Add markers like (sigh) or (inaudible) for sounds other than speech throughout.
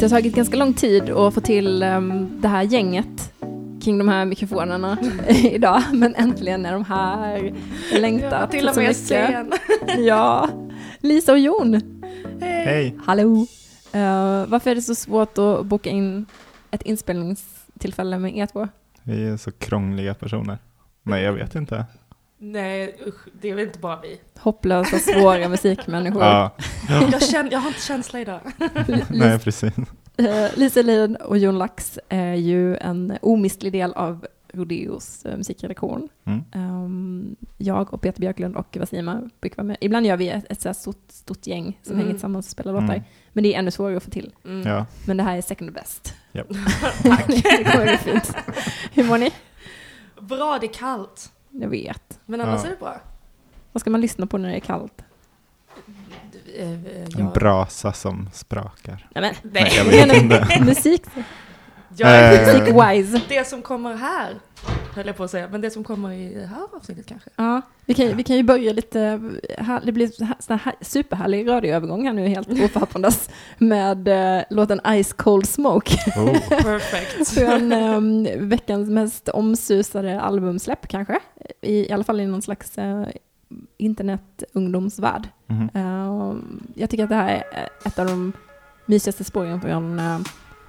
Det har tagit ganska lång tid att få till um, det här gänget kring de här mikrofonerna (laughs) idag, men äntligen är de här. Jag längtat Ja, till och så med mycket. sen. (laughs) Ja, Lisa och Jon. Hej! Hallå! Uh, varför är det så svårt att boka in ett inspelningstillfälle med er två? Vi är så krångliga personer. Nej, jag vet inte. Nej, usch, det är väl inte bara vi. Hopplösa, svåra (laughs) musikmänniskor. Ja, Jag, känner, jag har inte känsla idag. (laughs) nej precis. Eh, Lisa Lid och Jon Lax är ju en omistlig del av Rodeos uh, musikredaktion. Mm. Ehm, jag och Peter Björklund och Vasima brukar vara med. Ibland gör vi ett, ett så stort, stort gäng som Mm. hänger tillsammans och spelar låtar. Mm. Men det är ännu svårare att få till. Mm. Ja. Men det här är second best. Japp. (laughs) det kommer bli fint. Hur mår ni? Bra, det är kallt. Jag vet. Men annars Ja. är det bra. Vad ska man lyssna på när det är kallt? Eh, eh, En brasa som sprakar. Nej men, Nej, jag vet inte. musik, Jag är Eh. musik-wise. det som kommer här, höll jag på att säga, men det som kommer i det här avsnittet kanske. Ja, vi kan, vi kan ju börja lite, här, det blir här- här superhärlig radioövergång här nu helt (laughs) oförhappandes med eh, låten Ice Cold Smoke Oh. Perfect. (laughs) från um, veckans mest omsusade albumsläpp kanske, i, i alla fall i någon slags uh, internet-ungdomsvärld. Mhm. Eh, jag tycker att det här är ett av de mysigaste spåren från eh,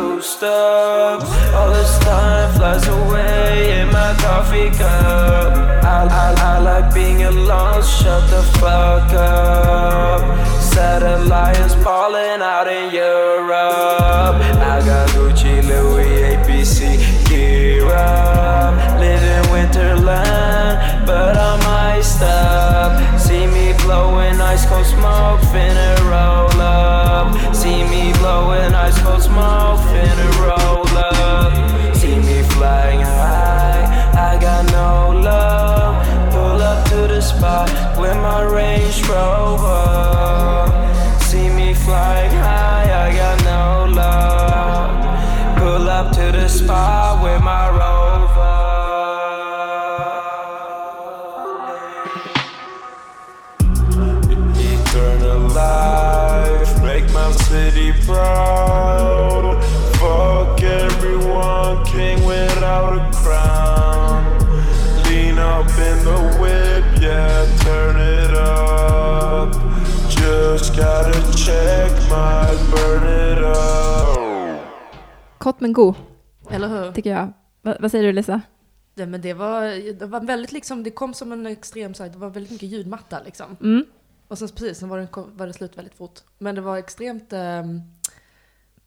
boost. All this time flies away in my coffee cup. I, I, I like being alone, shut the fuck up. Satellites falling out in Europe. I got Gucci, Louis, up. Live in Winterland, but I might stop. See me blowing ice cold men god, Eller hur? tycker jag. Va, vad säger du Lisa? Det, men det var, det var väldigt liksom, det kom som en extrem sak, det var väldigt mycket ljudmatta liksom. Mm. Och sen precis, sen var det, var det slut väldigt fort. Men det var extremt... ehm,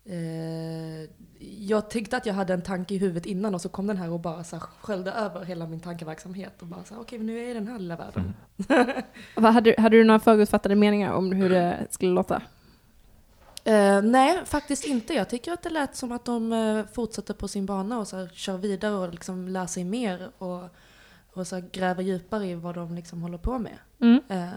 eh, jag tyckte att jag hade en tanke i huvudet innan och så kom den här och bara så här sköljde över hela min tankeverksamhet. Och bara så här, okej, men nu är jag i den här lilla världen. (laughs) Vad, hade, hade du några förutfattade meningar om hur det skulle låta? Eh, nej, faktiskt inte. Jag tycker att det lät som att de eh, fortsätter på sin bana och så här, kör vidare och liksom lär sig mer och, och så här, gräver djupare i vad de liksom håller på med. Mm. Eh,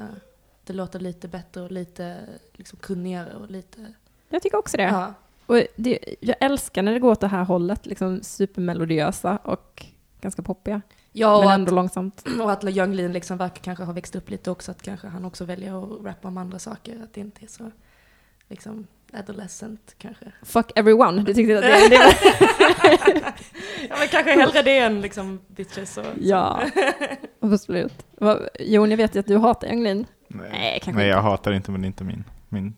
det låter lite bättre och lite liksom, kunnigare och lite... Jag tycker också det. Ja. Och det. Jag älskar när det går åt det här hållet, liksom supermelodiösa och ganska poppiga. Ja, och men att, ändå långsamt. (clears throat) Och att Young Lean liksom verkar kanske ha växt upp lite också, att kanske han också väljer att rappa om andra saker, att det inte är så liksom adolescent kanske. Fuck everyone, du tyckte att det, (laughs) det var... Ja men kanske hellre det än liksom bitches och Ja, (laughs) absolut. Jon, jag vet ju att du hatar Young Lean. Nej, Nej, kanske Nej jag inte. hatar inte, men det är inte min, min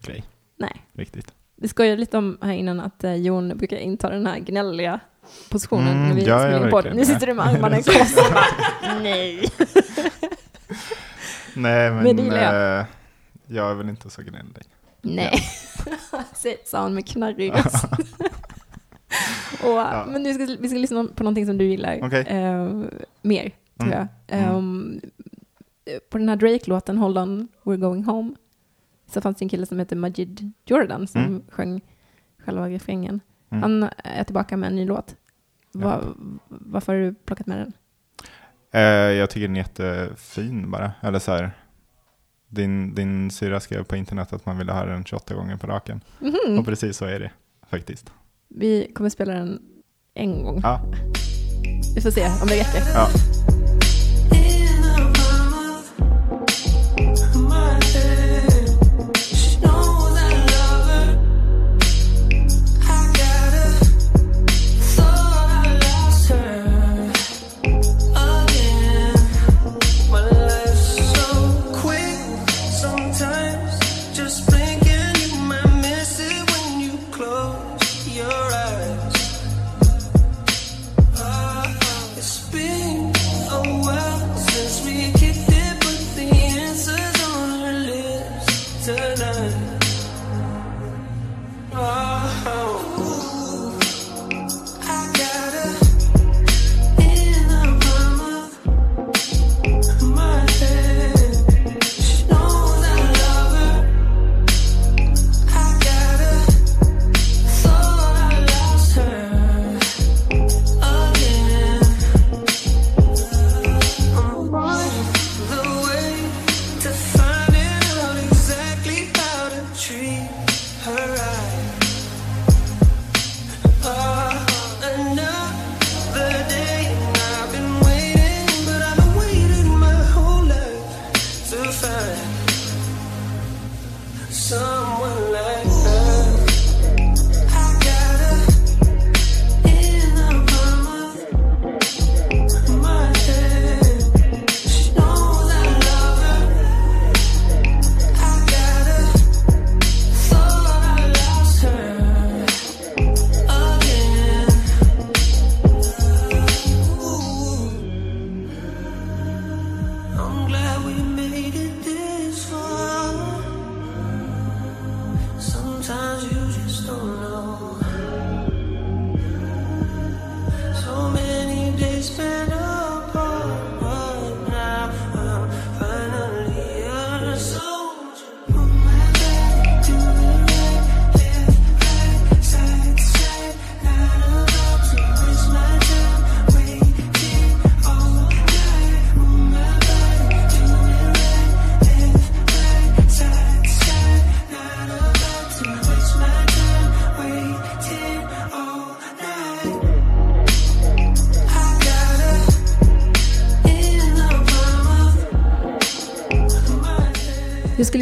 grej Nej. riktigt. Vi skojade lite om här innan att eh, Jon brukar inta den här gnälliga positionen Mm, när vi ja, spelar in podd. verkligen. Nu sitter du med armarna i (laughs) kors och bara, nej. Nej, Men men det gillar eh, jag är väl inte så gnällig. Nej, (laughs) sa han med knarrig röst. (laughs) Och, Men nu ska, vi ska lyssna på någonting som du gillar Okej. eh, mer, tror Mm. jag. Ehm, på den här Drake-låten, Hold On, We're Going Home, så fanns det en kille som heter Majid Jordan som Mm. sjöng själva refrängen. Mm. Han är tillbaka med en ny låt. Ja. Va, varför har du plockat med den? Eh, jag tycker den är jättefin bara. Eller så här, din, din syra skrev på internet att man ville höra den 28 gånger på raken. Mhm. Och precis så är det faktiskt. Vi kommer spela den en gång. Ja, Vi får se om det räcker. ja.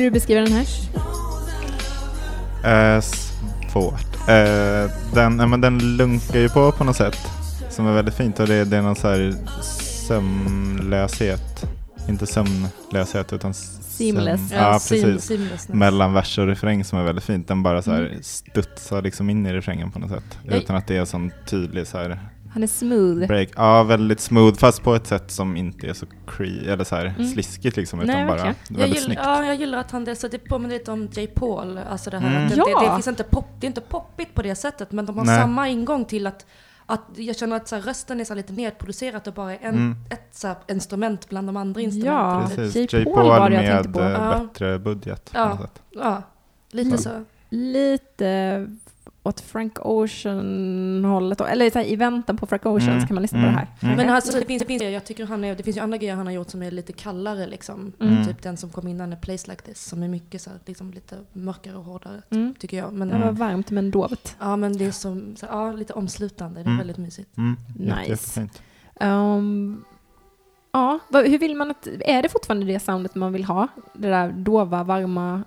Skulle du beskriva den här? Eh, svårt. Eh, den, nej, men den lunkar ju på på något sätt som är väldigt fint och det, det är någon så här sömnlöshet. Inte sömnlöshet utan Seamless. Sömn, ja, precis. Mellan vers och refräng som är väldigt fint. Den bara så här Mm. studsar liksom in i refrängen på något sätt. Utan att det är sån tydlig så här Han är smooth. break. Ja, väldigt smooth fast på ett sätt som inte är så eller så här Mm. sliskigt liksom. Nej, Utan bara verkligen. Jag väldigt gillar, snyggt. ja, jag gillar att han det, så det påminner lite om J. Paul. Alltså det, här, Mm. det, Ja. det, det, finns inte pop, det är inte poppigt på det sättet, men de har Nej. samma ingång till att, att jag känner att så här, rösten är så här lite nedproducerat och bara är en, Mm. ett så här, instrument bland de andra Ja. instrumenten. Precis. J. J. Paul var det jag med tänkte på. eh, Ja. bättre budget. Ja. Ja, lite Mm. så. Lite åt Frank Ocean-hållet. Eller så här, i väntan på Frank Ocean Mm, så kan man lyssna mm, på det här. mm. Men alltså, det, finns, det, finns, jag tycker han är, det finns ju andra grejer han har gjort som är lite kallare liksom. Mm. Typ den som kom innan, A Place Like This, som är mycket så här, liksom lite mörkare och hårdare, Mm. tycker jag. Men, Det var varmt men dovt. Ja, men det är som, så, ja, lite omslutande. Det är Mm. väldigt mysigt. Mm. Nice. Um, ja, hur vill man att... Är det fortfarande det soundet man vill ha? Det där dova, varma...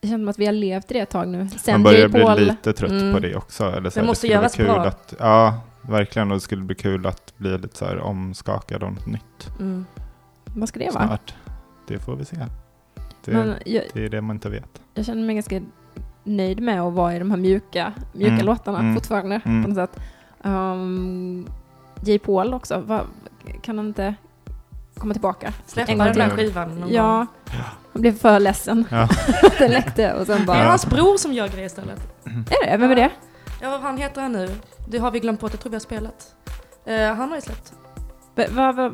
Det känns som att vi har levt i det ett tag nu. Sen Man börjar bli lite trött Mm. på det också. Eller så Det måste göras kul bra. Att, ja, verkligen. Och det skulle bli kul att bli lite så här omskakad av något nytt Mm. Vad ska det vara? snart. Det får vi se. Det, Men jag, det är det man inte vet. jag känner mig ganska nöjd med att vara i de här mjuka, mjuka Mm, låtarna mm, fortfarande mm. på något sätt. Um, J. Paul också, va, kan han inte komma tillbaka? Släppa En gång den där skivan någon gång. Ja, han blev för ledsen. Ja. (laughs) Den läckte och sen Det är bara... hans bror som gör grejer istället. Är det? Vem är det? Ja, vad han heter han nu? Det har vi glömt bort, jag tror vi har spelat. Eh, han har ju släppt. Va, va, va,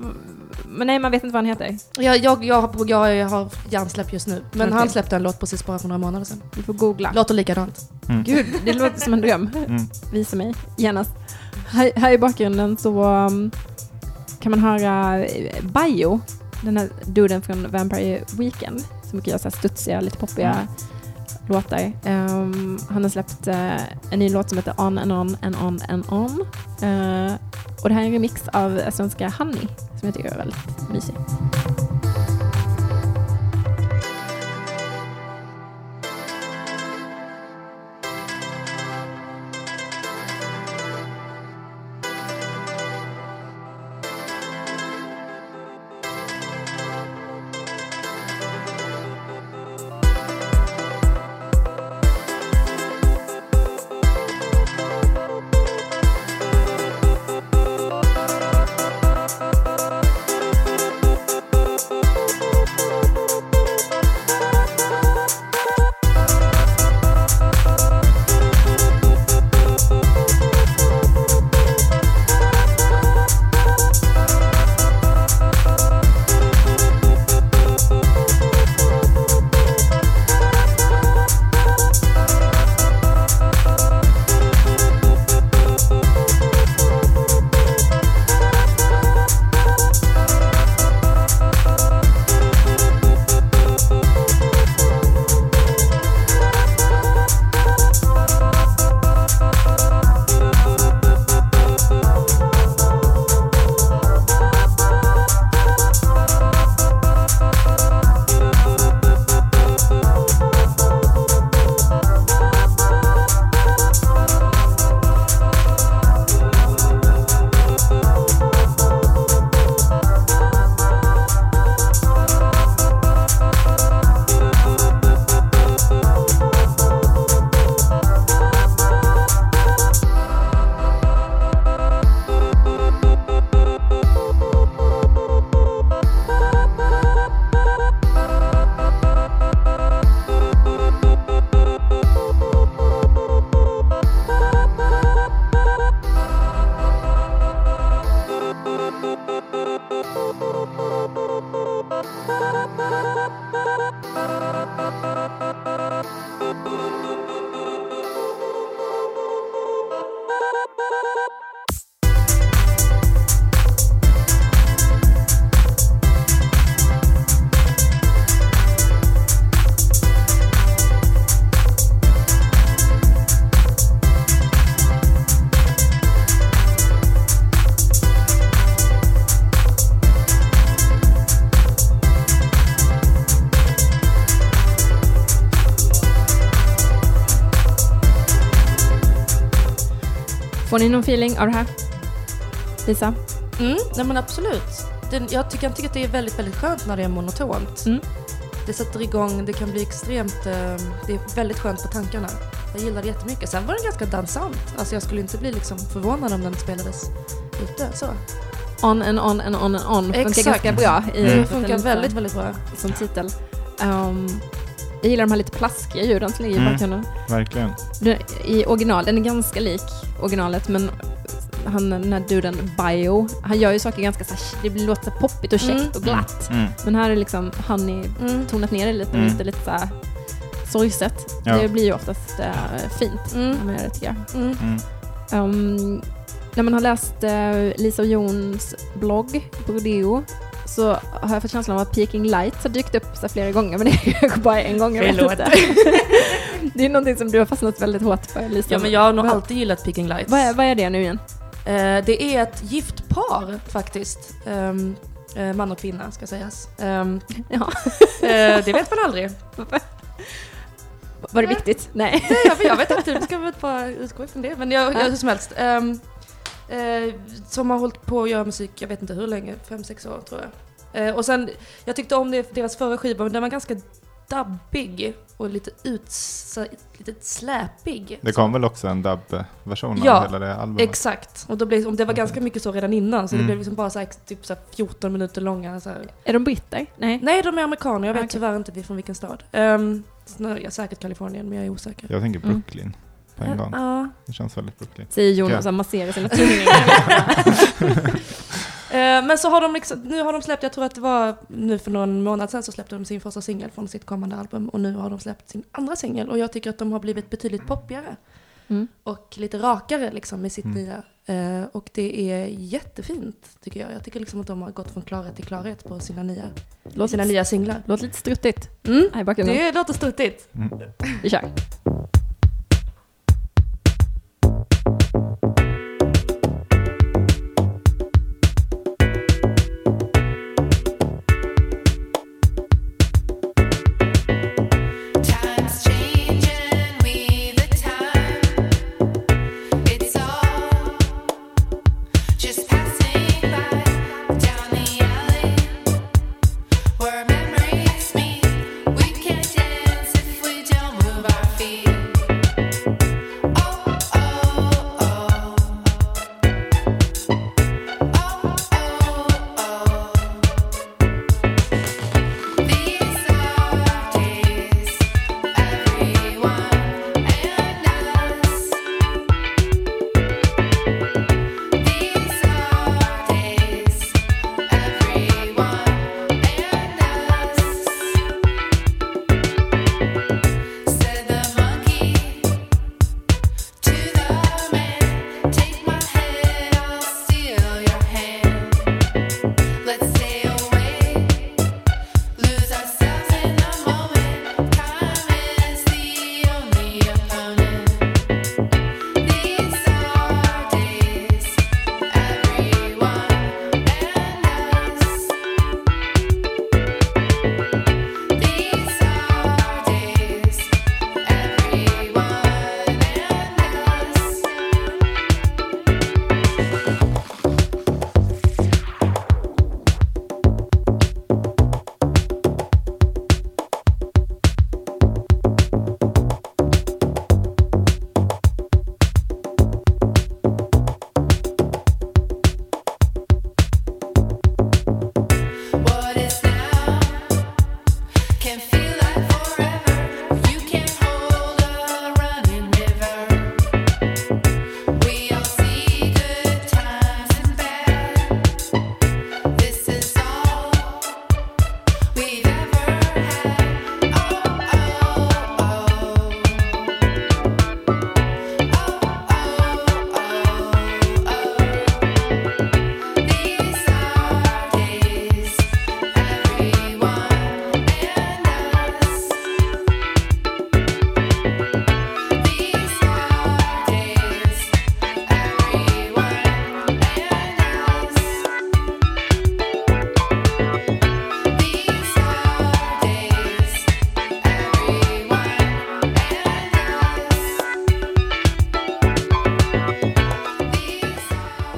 men nej, man vet inte vad han heter. Jag, jag, jag, har, jag har hjärnsläpp just nu. Men Okej. han släppte en låt precis bara för några månader sedan. Vi får googla. Låter likadant. Mm. Gud, det låter som en dröm. Mm. Visa mig genast. Här, här i bakgrunden så um, kan man höra eh, Bio, den här duden från Vampire Weekend, som brukar göra så här studsiga, lite poppiga Mm. låtar. Ehm, han har släppt eh, en ny låt som heter On and On and On and On. Eh, och det här är en remix av svenska Honey, som jag tycker är väldigt mysig. Får ni någon feeling av det här? Lisa? Mm, nej men absolut. Den, jag tycker, jag tycker att det är väldigt, väldigt skönt när det är monotont. Mm. Det sätter igång, det kan bli extremt, eh, det är väldigt skönt på tankarna. Jag gillar det jättemycket. Sen var den ganska dansant. Alltså jag skulle inte bli liksom förvånad om den spelades ute. Så. On and on and on and on funkar Exakt. ganska bra i Mm. Det funkar väldigt, väldigt bra. som titel. Um, jag gillar de här lite plaskiga ljuden som ligger i Mm. bakgrunden. Verkligen. I original, den är ganska lik originalet men han, den här duden Bio, han gör ju saker ganska så här, det låter poppigt och käckt Mm. och glatt. Mm. Men här är liksom Honey Mm. tonat ner det lite, Mm. lite, lite så här sorgset. Ja. Det blir ju oftast eh, fint Mm. när man gör det tycker jag. Mm. Mm. Um, när man har läst eh, Lisa och Jons blogg på Rodeo så har jag fått känslan av att Peking Lights har dykt upp så flera gånger, men det är kanske bara en gång. Förlåt. inte. (laughs) det är någonting som du har fastnat väldigt hårt för, Lisa. Ja men jag har nog alltid gillat Peking Lights. vad, är, vad är det nu igen? Eh, det är ett gift par faktiskt. Eh, man och kvinna ska sägas. Ehm, (laughs) Ja. eh, det vet man aldrig. (laughs) Var det viktigt? Nej. Nej, jag, jag vet inte, vi ska väl bara utgå ifrån det. Men jag, jag, hur som helst. ehm, eh, som har hållit på att göra musik, jag vet inte hur länge, fem sex år tror jag. Eh, och sen, jag tyckte om det, deras förra skiva, men den var ganska dubbig och lite uts, lite släpig. Det kom väl också en dub-version Ja, av hela det albumet? Exakt. Och då blev, och det var ganska mycket så redan innan, så det Mm. blev liksom bara så här, typ så här 14 minuter långa. Så här. Är de britter? Nej. Nej, de är amerikaner. Jag vet Okej. tyvärr inte från vilken stad. Um, jag säkert Kalifornien, men jag är osäker. Jag tänker Mm. På en gång. Ja. Det känns väldigt Brooklyn. Säger Jon Okej. och så här masserar sina tunningar. (laughs) Eh, men så har de liksom, nu har de släppt, jag tror att det var nu för någon månad sedan så släppte de sin första singel från sitt kommande album och nu har de släppt sin andra singel och jag tycker att de har blivit betydligt poppigare. Mm. och lite rakare liksom med sitt Mm. nya. Eh, och det är jättefint tycker jag. Jag tycker liksom att de har gått från klarhet till klarhet på sina nya, Låter sina lite, nya singlar. låter lite struttigt Mm. Det låter stuttigt. Vi kör.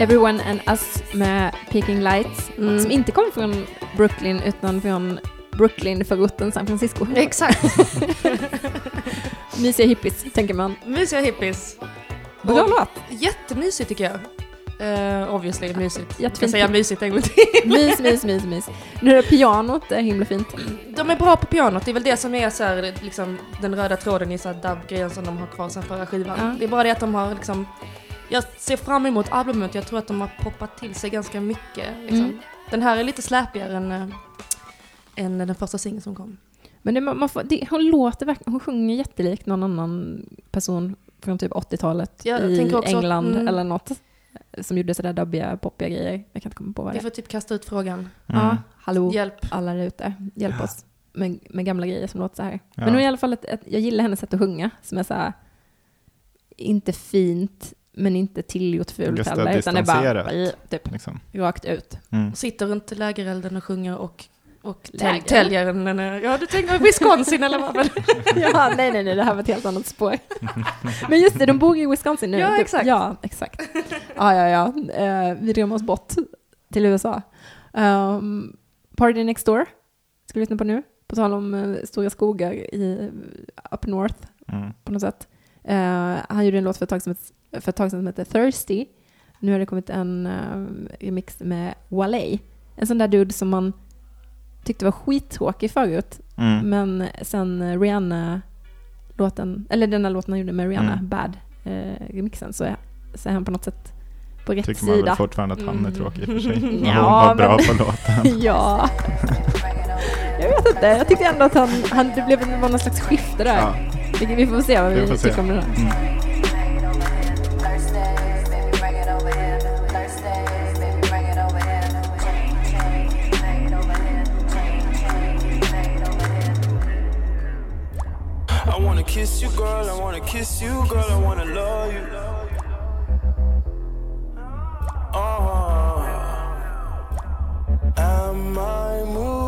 Everyone and us. Med Peking Lights. Mm. Som inte kommer från Brooklyn utan från Brooklyn-förorten San Francisco. Exakt. (laughs) Mysiga hippies, tänker man. Mysiga hippies. Bra låt. Jättemysigt tycker jag. Uh, obviously mysigt. Jag ska säga mysigt en gång till. (laughs) Mys, mys, mys, mys. Nu är det pianot, det är himla fint. De är bra på pianot, det är väl det som är så här, liksom, den röda tråden i dub-grejen som de har kvar sen förra skivan. Ja. Det är bara det att de har liksom, jag ser fram emot albumet, jag tror att de har poppat till sig ganska mycket. Liksom. Mm. Den här är lite släpigare än, äh, än den första singeln som kom. Men det, man får, det, hon låter verkligen, hon sjunger jättelikt någon annan person från typ 80-talet Jag i också att- England mm. eller något. Som gjorde sådär dubbiga, poppiga grejer. Jag kan inte komma på vad Vi det är. får typ kasta ut frågan. Mm. Ja, hallå Hjälp. alla där ute, hjälp oss med, med gamla grejer som låter så här. Ja. Men i alla fall ett, ett, jag gillar hennes sätt att sjunga som är så här, inte fint men inte tillgjort fult heller. Utan det är bara typ, Liksom. rakt ut. Mm. Sitter runt lägerelden och sjunger och, och täl- täljer en, en, ja du tänker Wisconsin eller vad? (laughs) Ja, nej, nej, nej, det här var ett helt annat spår. (laughs) Men just det, de bor i Wisconsin nu. Ja, Typ- exakt. Ja, exakt. Ja, ja, ja. Eh, vi drömmer oss bort till USA. Um, Party Next Door ska vi lyssna på nu. På tal om eh, stora skogar i Up North Mm. på något sätt. Eh, han gjorde en låt för ett tag, som, för ett tag sedan som heter Thirsty. Nu har det kommit en eh, remix med Wale. En sån där dude som man tyckte var skittråkig förut. Mm. Men sen Rihanna-låten, eller den där låten han gjorde med Rihanna, Mm. Bad, eh, så är, så är han på något sätt på rätt Tycker man väl sida. fortfarande att han är Mm. tråkig i och för sig. (laughs) Men Ja, hon var bra men- på låten. (laughs) ja. Jag vet inte, jag tyckte ändå att han, han det blev någon slags skifte där. Ja. Vi, får se vad Vi vi, får se. tycker om det där. Mm. Kiss you, girl. I wanna kiss you, girl. I wanna love you. Uh-huh. Am I moving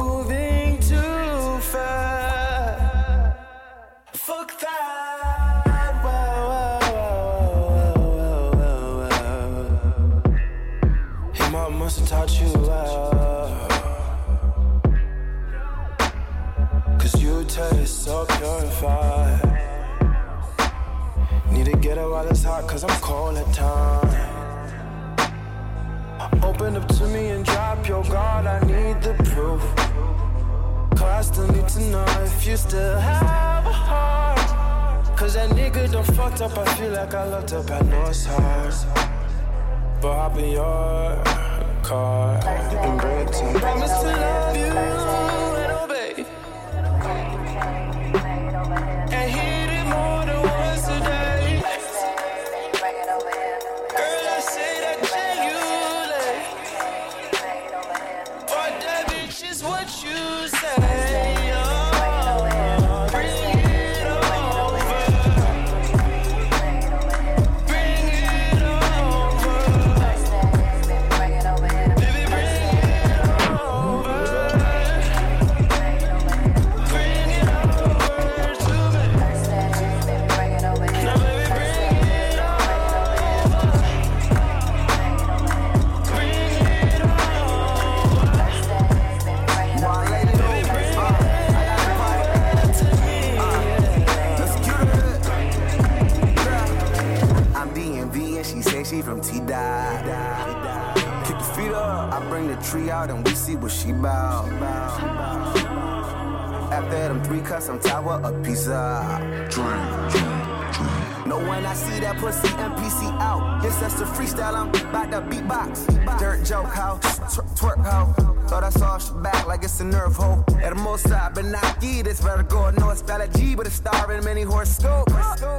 freestyle, I'm about to beatbox. Dirt joke, how twer- twerk, how. Thought I saw she back like it's a nerve hole. At the most not key. This vertigo, no, it's spell a G, but it's star in many horoscope.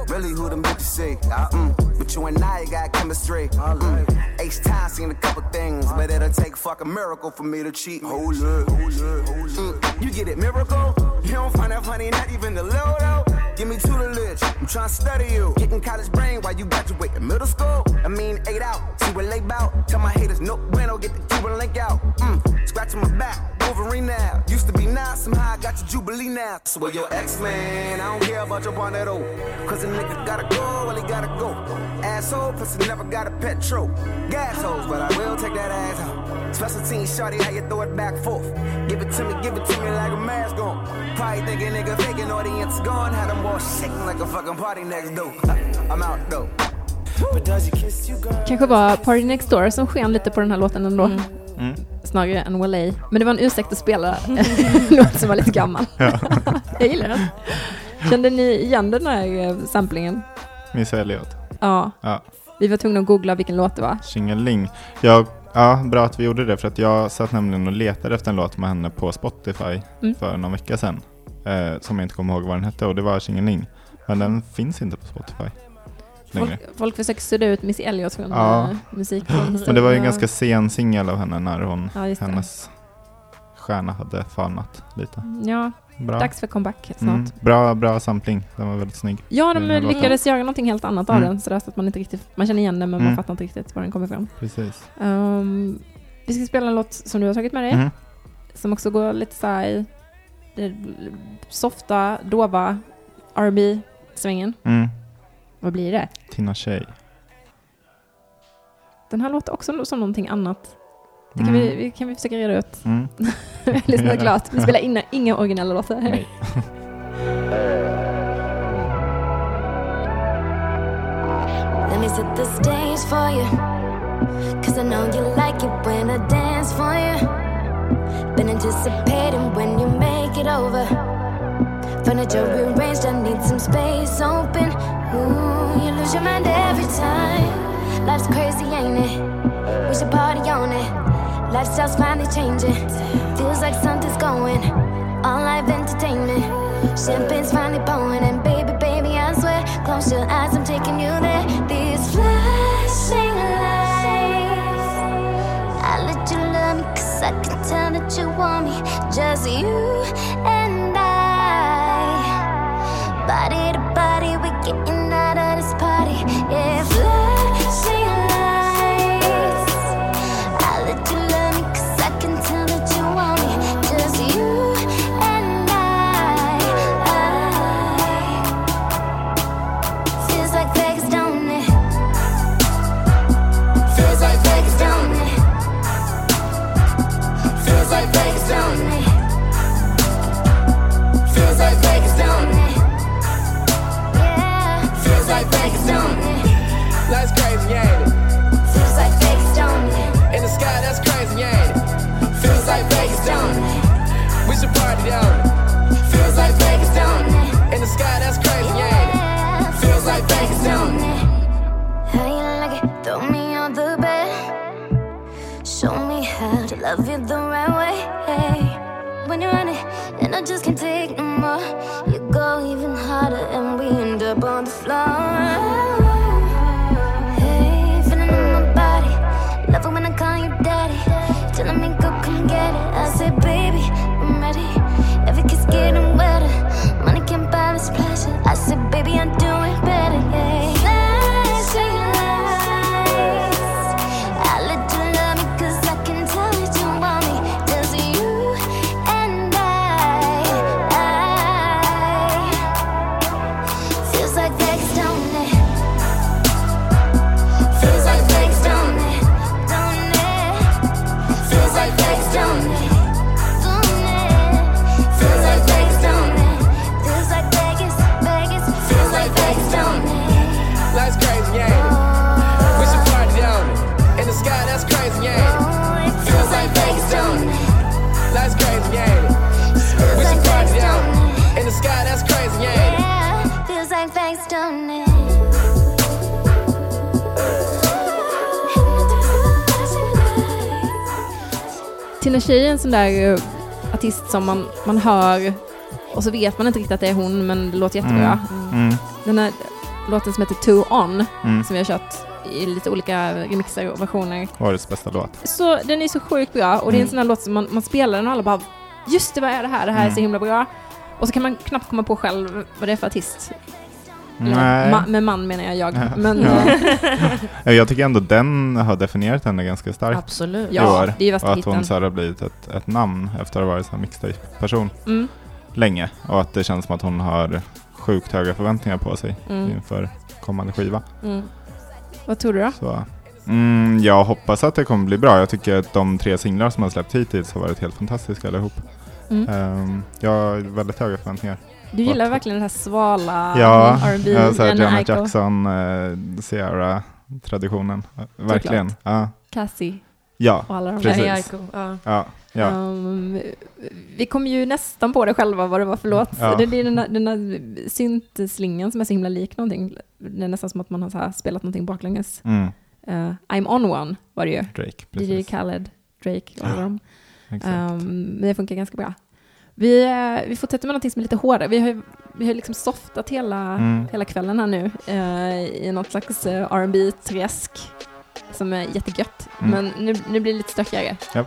Really, who them bitches say? Uh, mm. But you and I got chemistry. Mm. H time seen a couple things, but it'll take fuck a miracle for me to cheat. Hold up, Mm. You get it, miracle? You don't find that funny, not even the little though. Give me ledge. I'm trying to study you. Getting college brain while you graduate in middle school. I mean, eight out. See what lay bout. Tell my haters, no bueno. Get the Cuban link out. Mm. Scratching my back. Wolverine now. Used to be nine. Somehow I got your Jubilee now. So where your ex man? I don't care about your bond at all. Cause a nigga gotta go. Well, he gotta go. Asshole, pussy never got a petrol. Gas hoes, but I will take that ass out. Special team shorty, how you throw it back forth. Give it to me, give it to me like a mask on. Probably thinking nigga faking audience gone. Had them all shaking like a fucking party next door. (laughs) I'm out though. But does he kiss you, girl? Kanske var Party Next Door som sken lite på den här låten ändå. Mm. Snarare än Wale. Men det var en ursäkt att spela en (laughs) låt som var lite gammal. (laughs) Jag gillar den. Kände ni igen den här eh, samplingen? Miss Elliot. Ja. Ja. Vi var tvungna att googla vilken låt det var. Tjingeling. Jag, ja, bra att vi gjorde det för att jag satt nämligen och letade efter en låt med henne på Spotify Mm. för någon vecka sedan. Eh, som jag inte kommer ihåg vad den hette och det var Tjingeling. Men den finns inte på Spotify längre. Folk, folk försöker sudda ut Miss Elliot från Ja. ja. musik. Men det var ju en ganska sen singel av henne när hon, Ja, hennes stjärna hade falnat lite. Ja, Bra. dags för comeback snart. Mm, bra, bra sampling. Den var väldigt snygg. Ja, de lyckades göra någonting helt annat av Mm. den. Så att man inte riktigt, man känner igen den men Mm. man fattar inte riktigt var den kommer ifrån. Precis. Ehm, vi ska spela en låt som du har tagit med dig. Mhm. Som också går lite så här softa, dova rb svängen Mm. Vad blir det? Tina Tjej. Den här låter också som någonting annat. Det kan, Mm. vi, kan vi försöka reda ut. Mm. (laughs) Vi har lyssnat klart. Vi spelar in inga originella låtar. Nej. (laughs) Let me set the stage for you. Cause I know you like it when I dance for you. Been anticipating when you make it over. Furniture rearranged, I need some space open. Your mind every time. Life's crazy, ain't it? We should party on it. Lifestyle's finally changing. Feels like something's going. All live entertainment. Champagne's finally pouring, and baby, baby, I swear, close your eyes, I'm taking you there. These flashing lights. I let you love me, cause I can tell that you want me. Just you sån där eh, artist som man, man hör och så vet man inte riktigt att det är hon, men det låter jättebra. Mm. Den här låten som heter Two On, Mm. som vi har kört i lite olika remixer och versioner. Årets bästa låt. Så den är så sjukt bra och det är en Mm. sån här låt som man, man spelar den och alla bara Just det, vad är det här? Det här är så Mm. himla bra. Och så kan man knappt komma på själv vad det är för artist. Ma- med man menar jag, jag. Ja. Men Ja. Ja, (laughs) Jag tycker ändå den har definierat henne ganska starkt Absolut. i Ja, år. det är ju och att hon så har blivit ett, ett namn efter att ha varit här mixtape-person mm, länge. Och att det känns som att hon har sjukt höga förväntningar på sig mm, inför kommande skiva. mm. Vad tror du då? Så, mm, jag hoppas att det kommer bli bra. Jag tycker att de tre singlar som har släppt hittills har varit helt fantastiska allihop. Mm. Um, jag har väldigt höga förväntningar. Du gillar verkligen den här svala Ja, R&B, ja så här Janet Aiko, Jackson, uh, Ciara-traditionen. Verkligen. Ja, Cassie ja, och alla de Precis. där. Ja. ja, ja. Um, vi kom ju nästan på det själva vad det var för låt. Ja. Det, det är den där, den där syntslingan som är så himla lik någonting. Det är nästan som att man har så här spelat någonting baklänges. Mm, Uh, I'm on one var det ju. Drake, DJ precis. Khaled, Drake och alla Ja, dem. Exakt. Um, men det funkar ganska bra. Vi, eh, vi fortsätter med någonting som är lite hårdare. Vi har, ju- vi har liksom softat hela, Mm. hela kvällen här nu eh, i något slags uh, rb träsk som är jättegött. Mm. Men nu, nu blir det lite stökigare. Ja.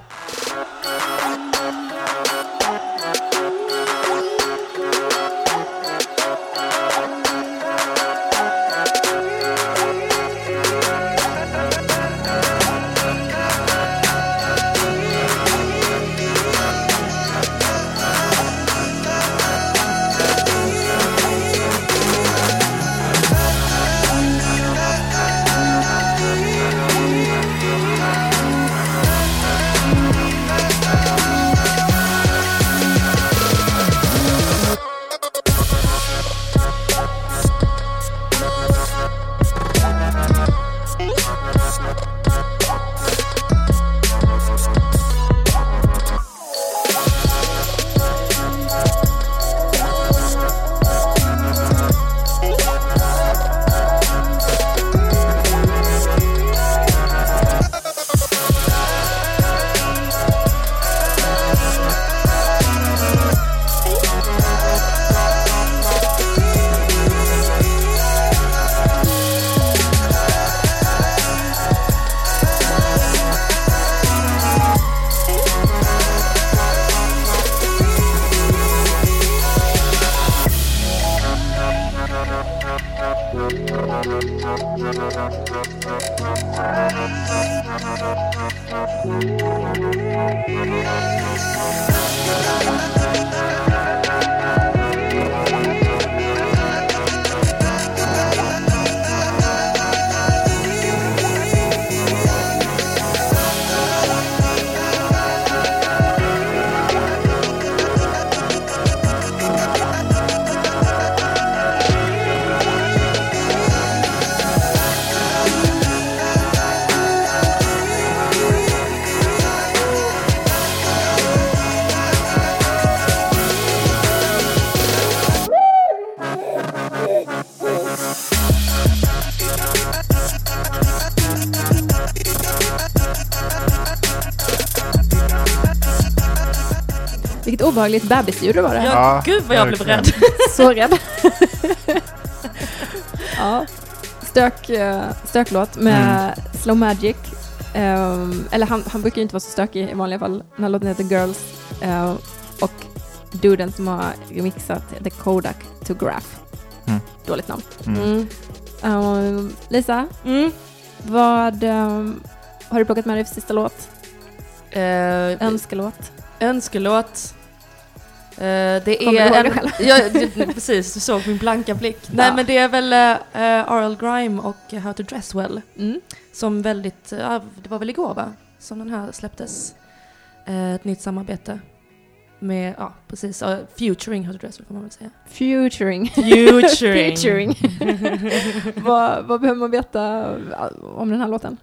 Obehagligt bebisljud det var det. Ja, Ja, gud vad jag blev rädd. (laughs) Så rädd. (laughs) ja. Stök, eh, stöklåt med Slow Magic. Ehm, eller han, han brukar ju inte vara så stökig i vanliga fall. Den här låten heter Girls. eh, och duden som har remixat The Kodak to Graph. Mm. Dåligt namn. Mm. Mm. Ehm, Lisa, Mm. vad ehm, har du plockat med dig för sista låt? Eh, Önskelåt? önskelåt. Eh, det Kommer är du ihåg det en, själv? ja, det, precis, du såg min blanka blick. Nej men det är väl uh, R.L. Grime och How to Dress Well. Mm. Som väldigt, ja, det var väl igår va? Som den här släpptes. Eh, ett nytt samarbete. Med, ja precis, uh, featuring How to Dress Well får man väl säga. Futuring. Featuring. (laughs) Featuring. (laughs) (laughs) vad, vad behöver man veta om den här låten?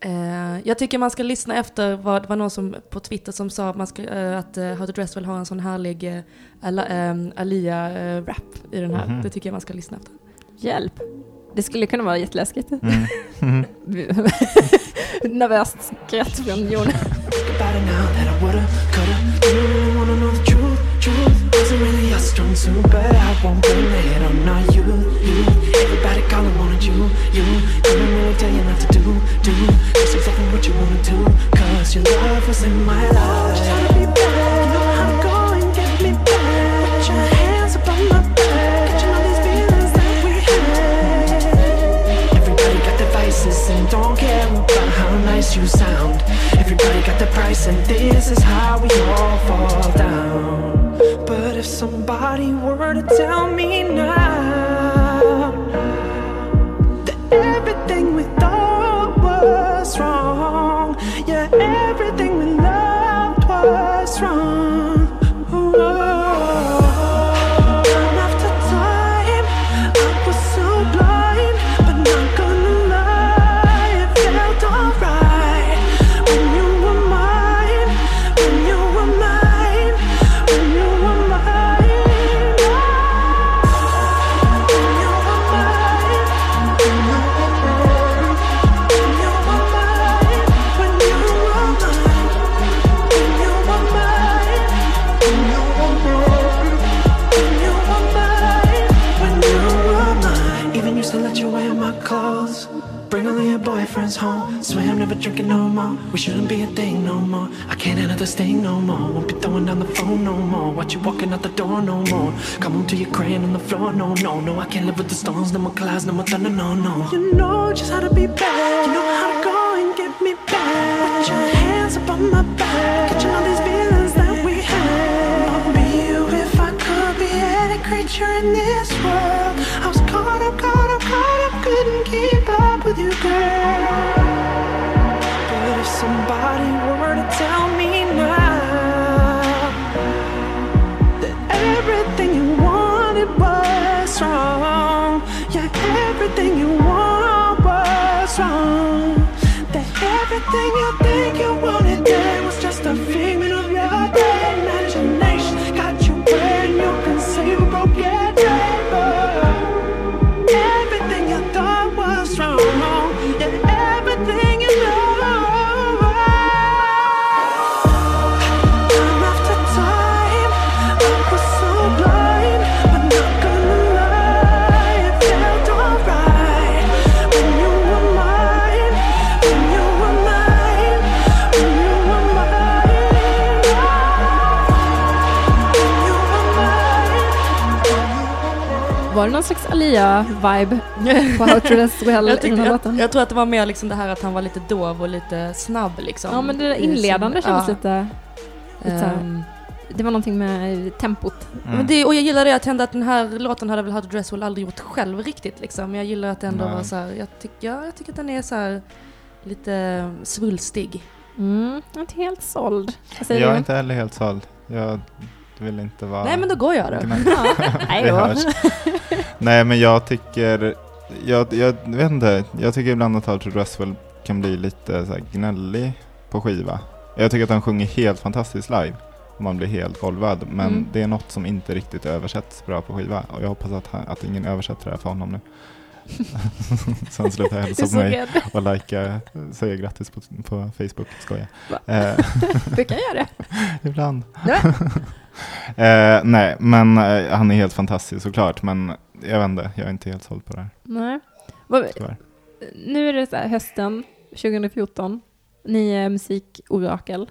Eh, jag tycker man ska lyssna efter vad det var någon som på Twitter som sa att, man ska, eh, att uh, How to Dress Well har en sån härlig eh, Alia-rap i den här. Mhm. Det tycker jag man ska lyssna efter. Hjälp. Det skulle kunna vara jätteläskigt. Mm. (laughs) Mm. Nervöst skratt från Jon. Suit, but I won't blame the on not you, you. Everybody calling wanted you, you. Couldn't really tell you not to do, do. Just exactly what you wanna do, cause your love was in my life. To be you know get me back. Put your hands my you know these feelings that we had. Everybody got their vices and don't care about how nice you sound. Everybody got the price and this is how we all fall down. But if somebody were to tell me now the floor. No, no, no. I can't live with the storms. No more clouds, no more thunder. No, no. You know just how to be bad. You know någon slags Alia-vibe på How to Dress Well Jag, i tyckte, den här jag, låten? jag tror att det var mer liksom det här att han var lite dov och lite snabb liksom. Ja, men det där inledande kändes ja. lite... Ehm, Det var någonting med tempot. Mm. men det, och jag gillar det att hända att den här låten hade väl How to Dress Well aldrig gjort själv riktigt liksom. Men jag gillar att det ändå Nej. var så här, jag, tyck, ja, jag tycker att den är så här lite svulstig. Mm, jag är inte helt såld. Jag är inte heller helt såld. Jag vill inte vara... Nej men då går jag (laughs) då. hörs. Nej men jag tycker, jag, jag vet inte, jag tycker ibland att Dress Well kan bli lite så gnällig på skiva. Jag tycker att han sjunger helt fantastiskt live. Man blir helt golvad. Men Mm. det är något som inte riktigt översätts bra på skiva. Och jag hoppas att, han, att ingen översätter det här för honom nu. (laughs) Du är hälsa på mig rädd. och likea, säga grattis på, på Facebook. Skoja. Eh, (laughs) Du kan göra det. (laughs) ibland. Nej. Eh, nej, men eh, han är helt fantastisk såklart. Men jag vet inte, jag är inte helt såld på det här. Nej. Vad, nu är det så här, hösten 2014. Ni är musikorakel.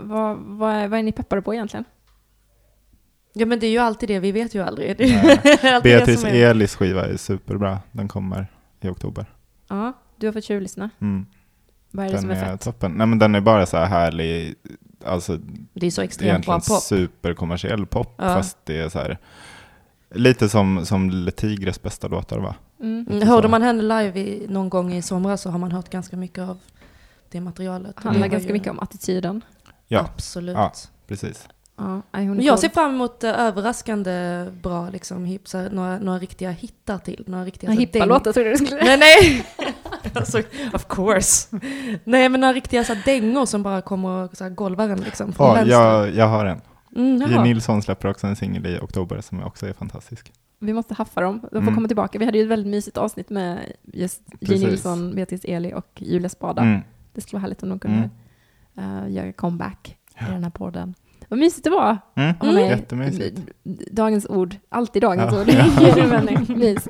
Vad, vad, är, vad är ni peppade på egentligen? Ja men det är ju alltid det, vi vet ju aldrig. Det är Nej. (laughs) alltid det Beatrice är- Elis skiva är superbra. Den kommer i oktober. Ja, du har fått tjuvlyssna. Mm. Vad är det Den som är, är fett? toppen. Nej men den är bara så här härlig. Alltså Det är så extremt bra pop. superkommersiell pop. Ja. Fast det är så här. Lite som, som Le Tigres bästa låtar va? Mm. Mm, Hörde man henne live i, någon gång i somras så har man hört ganska mycket av det materialet. Handlar det var ganska mycket om attityden. Ja, Absolut. Ja. precis. Ja, jag cool. ser fram emot eh, överraskande bra, liksom, hip, så här, några, några riktiga hittar till. Några riktiga Ja, så här, hippa däng- låtar tror du skulle Nej, nej! (laughs) alltså, of course. Nej, men några riktiga så här, dängor som bara kommer och så här, golvar en liksom, från Ja, vänster. jag, jag har en. Mm, J. Nilsson släpper också en singel i oktober som också är fantastisk. Vi måste haffa dem. De får Mm. komma tillbaka. Vi hade ju ett väldigt mysigt avsnitt med just J. Nilsson, Beatrice Eli och Julia Spada. Mm. Det skulle vara härligt om de kunde eh, göra comeback i den här podden. Vad mysigt det var. Mm. med Jättemysigt. Dagens ord, alltid dagens Ja. ord. (laughs) (laughs) Mys.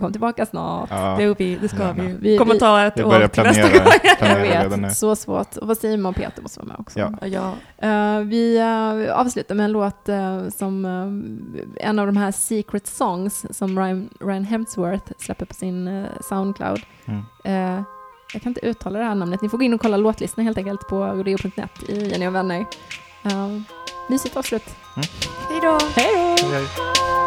Kom tillbaka snart. Ja, Det, vi, det ska Gärna. vi. Vi- kommer ta ett jag år börjar till nästa planera, gång. (laughs) Jag vet, så svårt. Och vad Simon och Peter måste vara med också. Ja. Ja. Eh, vi uh, avslutar med en låt eh, som en av de här secret songs som Ryan, Ryan Hemsworth släpper på sin Soundcloud. Mm. Jag kan inte uttala det här namnet. Ni får gå in och kolla låtlistan helt enkelt på rodeo.net i Jenny och vänner. Uh, mysigt avslut. Mm. Hej då! Hej då!